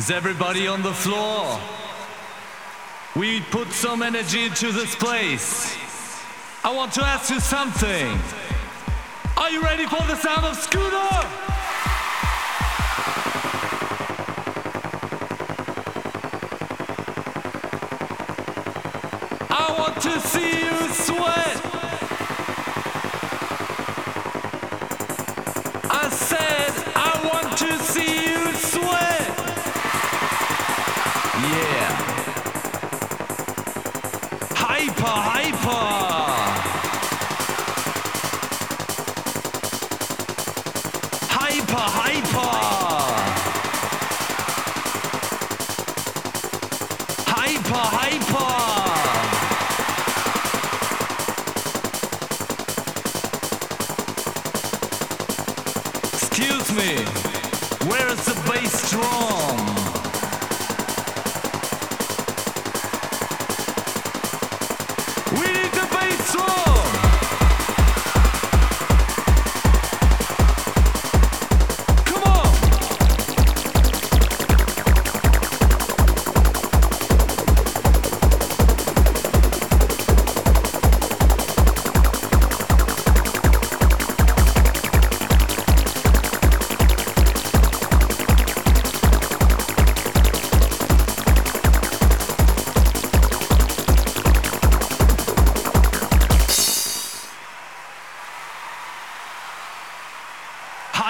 Is everybody on the floor? We put some energy into this place. I want to ask you something. Are you ready for the sound of Scooter? I want to see you sweat. Hyper, hyper. Excuse me, where is the bass drum?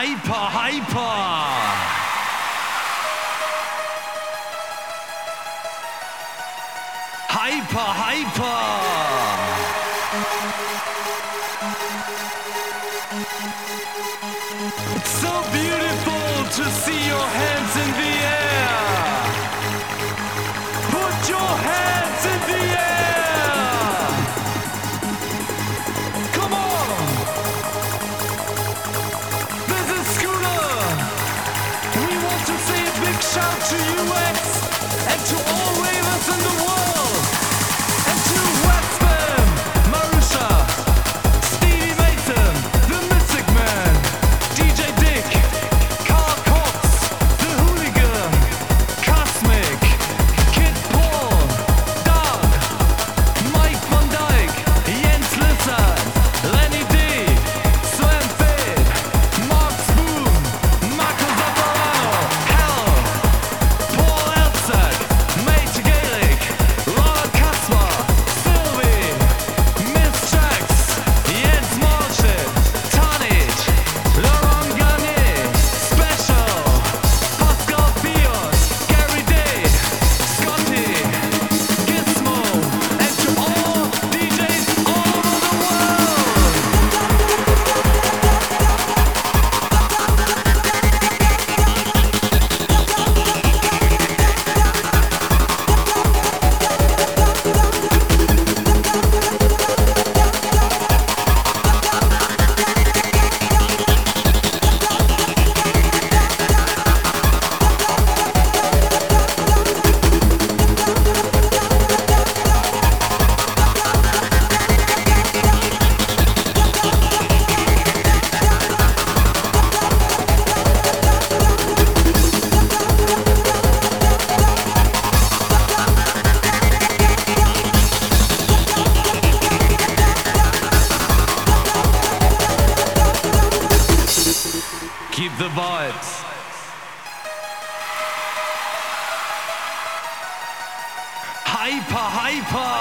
Hyper, hyper! Hyper, hyper! It's so beautiful to see your hands in the air! To US and to all ravers in the world! Keep the vibes. Hyper, hyper.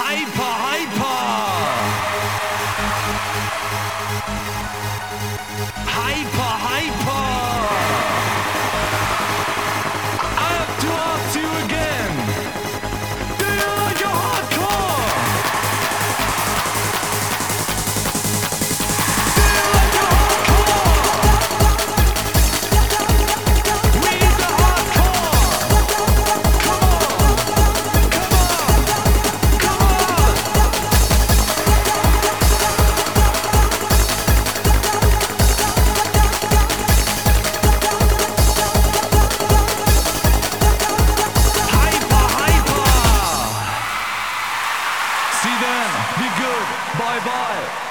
Hyper, hyper. Hyper. Be good. Bye bye.